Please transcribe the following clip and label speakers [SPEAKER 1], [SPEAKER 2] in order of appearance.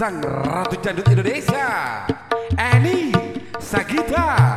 [SPEAKER 1] sang ratu jandut Indonesia Eni Sagita